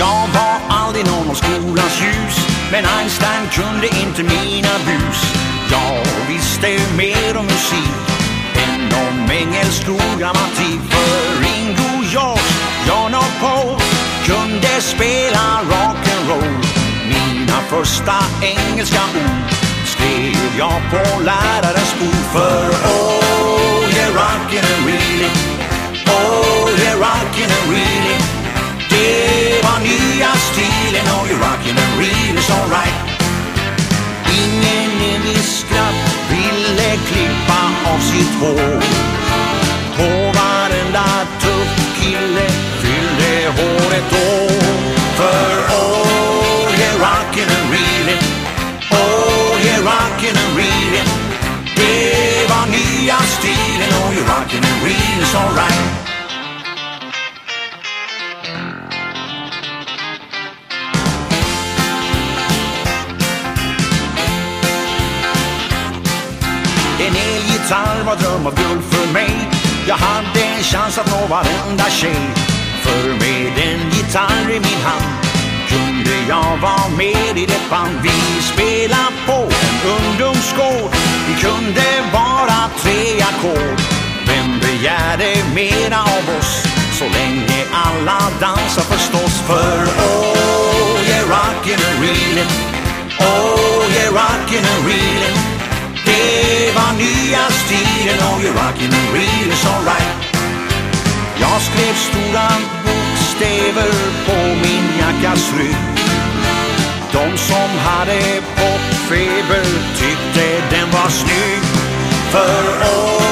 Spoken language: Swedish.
Jag var aldrig nån av skolans ljus Men Einstein kunde inte mina bus. Jag visste mer om musik än om engelsk grammatik. För Ringo George, John och Paul kunde spela rock'n'roll. Mina första engelska ord skrev jag på lärarens bord. För oh yeah rockin' and av En elgitarr var dröm av guld för mig. Jag hade en chans att nå varenda tjej. För med en gitarr i min hand Kunde jag vara med i det band Vi spelade på. En ungdomsgård Vi kunde bara tre ackord. Vem begärde mera av oss? Så länge alla dansar förstås. För oh yeah rockin' and reelin' Oh yeah rockin' and reelin' Det var nya stilen och you rockin' and reeling's alright. Jag skrev stora bokstäver på min jackas rygg. De som hade popfeber tyckte den var snygg. För år